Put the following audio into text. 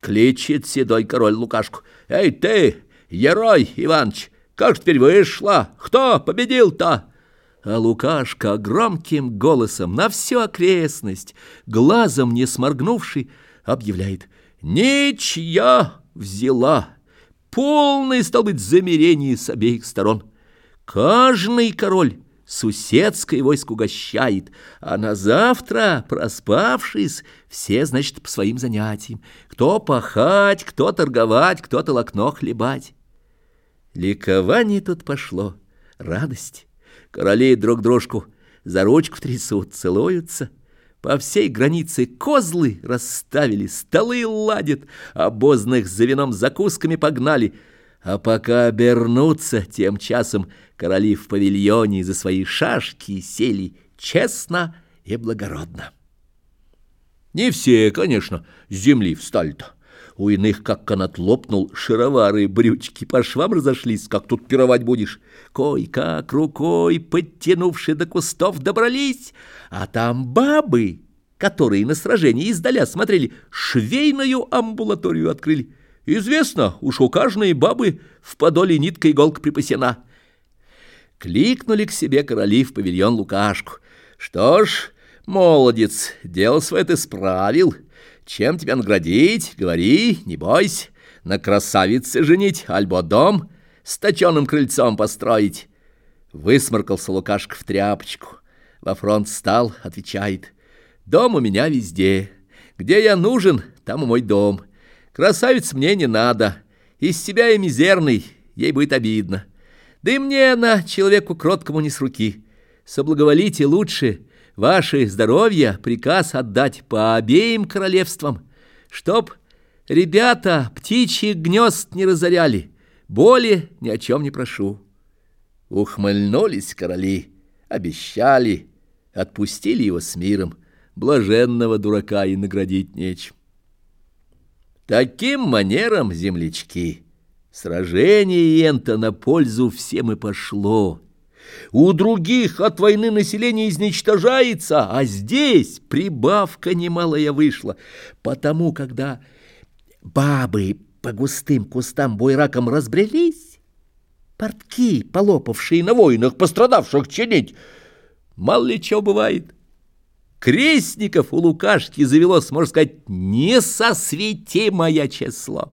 Кличет седой король Лукашку. «Эй ты, Герой Иваныч, как теперь вышла? Кто победил-то?» А Лукашка громким голосом на всю окрестность, глазом не сморгнувший, объявляет «Ничья взяла!» Полное, стал быть, замерение с обеих сторон. Каждый король суседское войско угощает, а на завтра, проспавшись, все, значит, по своим занятиям. Кто пахать, кто торговать, кто толокно хлебать. Ликование тут пошло, радость. Короли друг дружку за ручку трясут, целуются. По всей границе козлы расставили, столы ладят, обозных за вином закусками погнали — а пока обернутся, тем часом короли в павильоне за свои шашки сели честно и благородно. Не все, конечно, с земли встали-то. У иных, как канат лопнул, шаровары брючки по швам разошлись, как тут пировать будешь. Кой-как рукой, подтянувши до кустов, добрались, а там бабы, которые на сражении издаля смотрели, швейную амбулаторию открыли. Известно, уж у каждой бабы в подоле нитка иголка припасена. Кликнули к себе короли в павильон Лукашку. Что ж, молодец, дело свое ты справил. Чем тебя наградить? Говори, не бойся. На красавице женить, альбо дом с точенным крыльцом построить. Высморкался Лукашка в тряпочку. Во фронт стал, отвечает. Дом у меня везде. Где я нужен, там и мой дом. Красавиц мне не надо. Из себя я мизерный, ей будет обидно. Да и мне она, человеку кроткому, не с руки. Соблаговолите лучше ваше здоровье приказ отдать по обеим королевствам, чтоб ребята птичьих гнезд не разоряли. Более ни о чем не прошу. Ухмыльнулись короли, обещали, отпустили его с миром. Блаженного дурака и наградить нечем. Таким манером, землячки, сражение энто на пользу всем и пошло. У других от войны население изничтожается, а здесь прибавка немалая вышла, потому когда бабы по густым кустам бойраком разбрелись, портки, полопавшие на войнах, пострадавших чинить, мало ли что бывает — Крестников у Лукашки завелось, можно сказать, несосветимое число.